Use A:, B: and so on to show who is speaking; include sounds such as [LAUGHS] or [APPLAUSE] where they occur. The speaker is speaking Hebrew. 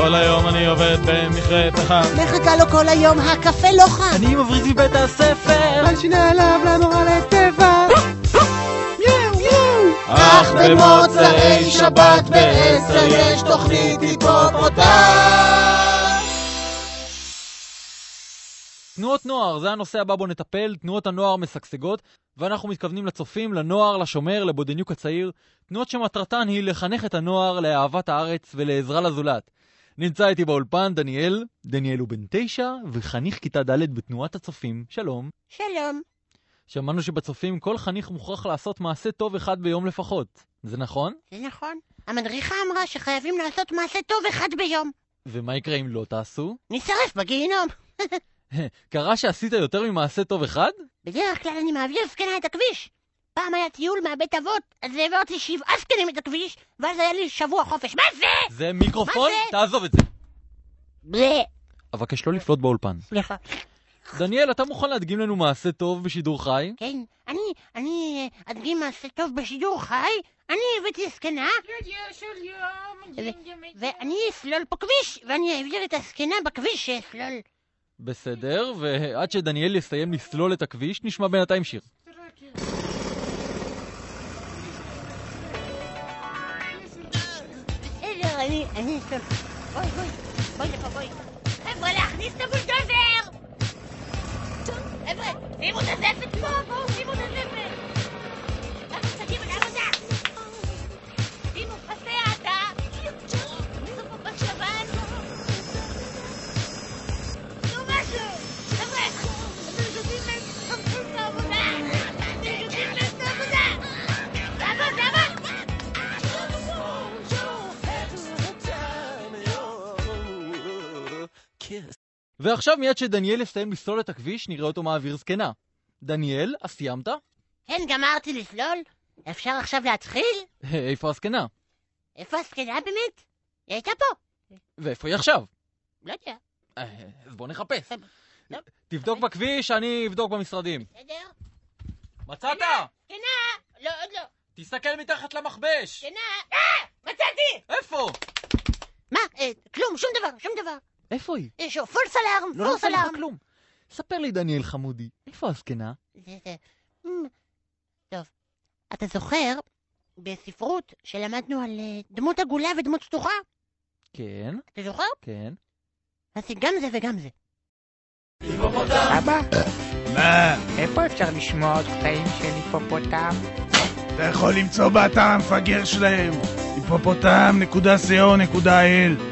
A: כל היום אני עובד במכרה פחם.
B: מחכה לו כל היום, הקפה לא חם.
A: אני מבריז מבית הספר.
C: על שיני עליו למורה לטבע.
B: אך במוצאי שבת בעשר יש תוכנית היפופוטם.
A: תנועות נוער, זה הנושא הבא בו נטפל, תנועות הנוער משגשגות, ואנחנו מתכוונים לצופים, לנוער, לשומר, לבודניוק הצעיר, תנועות שמטרתן היא לחנך את הנוער לאהבת הארץ ולעזרה לזולת. נמצא איתי באולפן דניאל, דניאל הוא בן תשע, וחניך כיתה ד' בתנועת הצופים, שלום.
B: שלום.
A: שמענו שבצופים כל חניך מוכרח לעשות מעשה טוב אחד ביום לפחות. זה נכון?
B: זה נכון. המדריכה אמרה שחייבים לעשות מעשה טוב אחד ביום.
A: ומה יקרה אם לא תעשו?
B: נשרף בגיהינום. [LAUGHS]
A: קרה שעשית יותר ממעשה טוב אחד?
B: בדרך כלל אני מעביר זקנה את הכביש. פעם היה טיול מהבית אבות, אז העברתי שבעה זקנים את הכביש, ואז היה לי שבוע חופש. מה זה?
A: זה מיקרופון?
B: מה זה?
A: תעזוב את זה.
B: בלה.
A: אבקש לא לפלוט באולפן.
B: סליחה.
A: דניאל, אתה מוכן להדגים לנו מעשה טוב בשידור חי?
B: כן, אני, אני אדגים מעשה טוב בשידור חי, אני הבאתי זקנה, ואני אסלול פה כביש, ואני אעביר את הזקנה בכביש שאסלול.
A: בסדר, ועד שדניאל יסיים לסלול את הכביש, נשמע בינתיים שיר.
B: allez, allez, stop. Boy, boy, boy, pas boy. Et voilà, Arnis, le boule de verre Et eh, voilà, et mon de verre, faites-moi,
A: ועכשיו מיד שדניאל יסיים לסלול את הכביש, נראה אותו מעביר זקנה. דניאל, אז סיימת?
B: כן, גמרתי לסלול? אפשר עכשיו להתחיל?
A: איפה הזקנה?
B: איפה הזקנה באמת? היא הייתה פה.
A: ואיפה היא עכשיו?
B: לא יודע.
A: אה, אז בוא נחפש. תבדוק בכביש, אני אבדוק במשרדים.
B: בסדר?
A: מצאת?
B: זקנה! לא, עוד לא.
A: תסתכל מתחת למכבש!
B: זקנה!
A: איפה היא?
B: יש לו פולס אלארם,
A: לא
B: פולס
A: נעשה לך
B: אלארם.
A: כלום. ספר לי, דניאל חמודי, איפה הזקנה?
B: אמ, טוב. אתה זוכר בספרות שלמדנו על אה, דמות עגולה ודמות שטוחה?
A: כן,
B: אתה זוכר?
A: כן.
B: אז גם זה וגם זה.
D: אבא,
C: מה?
D: איפה אפשר לשמוע עוד קטעים של היפופוטם?
C: אתה יכול למצוא באתר המפגר שלהם, היפופוטם.co.il